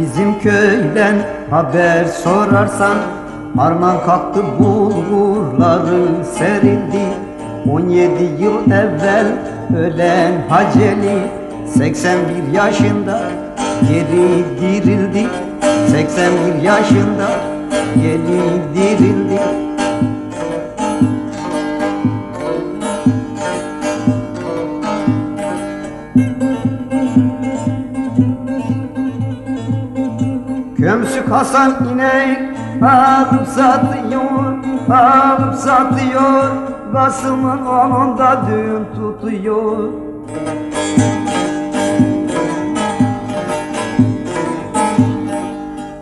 Bizim köyden haber sorarsan Harman kalktı bulgurları serildi. 17 yıl evvel ölen Haceli 81 yaşında geri dirildi. 81 yaşında geri dirildi Kömsük Hasan inek alıp satıyor, alıp satıyor. Kasım'ın onunda düğün tutuyor.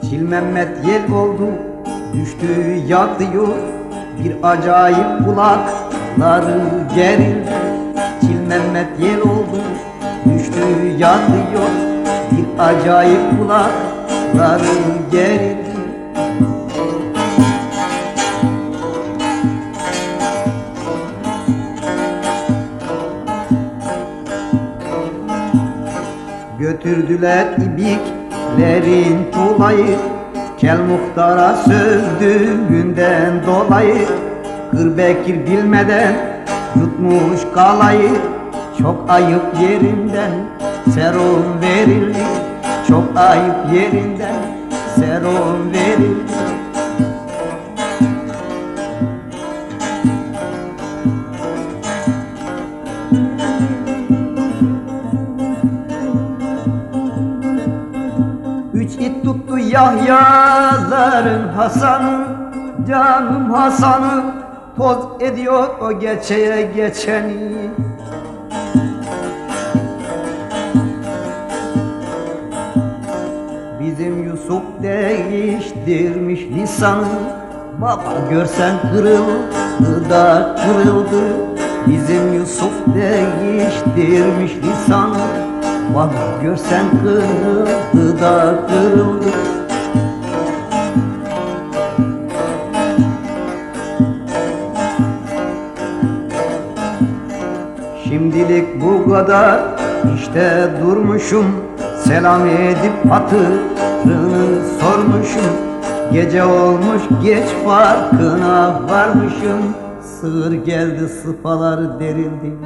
Çil Mehmet yel oldu, düştü yatıyor. Bir acayip kulakları gerildi Çil Mehmet yel oldu, düştü yatıyor. Bir acayip kulakları gerildi Götürdüler ibiklerin tulayı Kel muhtara sövdüğünden dolayı. Kırbekir bilmeden yutmuş kalayı Çok ayıp yerinden serum verildi Çok ayıp yerinden serum verildi Üç it tuttu Yahya'ların Hasan'ı Canım Hasan'ı. Toz ediyor o geçeye geçeni Bizim Yusuf değiştirmiş lisanı. Baba görsen kırıldı da kırıldı. Bizim Yusuf değiştirmiş lisanı. Baba görsen kırıldı da kırıldı. Şimdilik bu kadar işte durmuşum Selam edip hatırını sormuşum. Gece olmuş geç farkına varmışım. Sığır geldi sıfalar derildi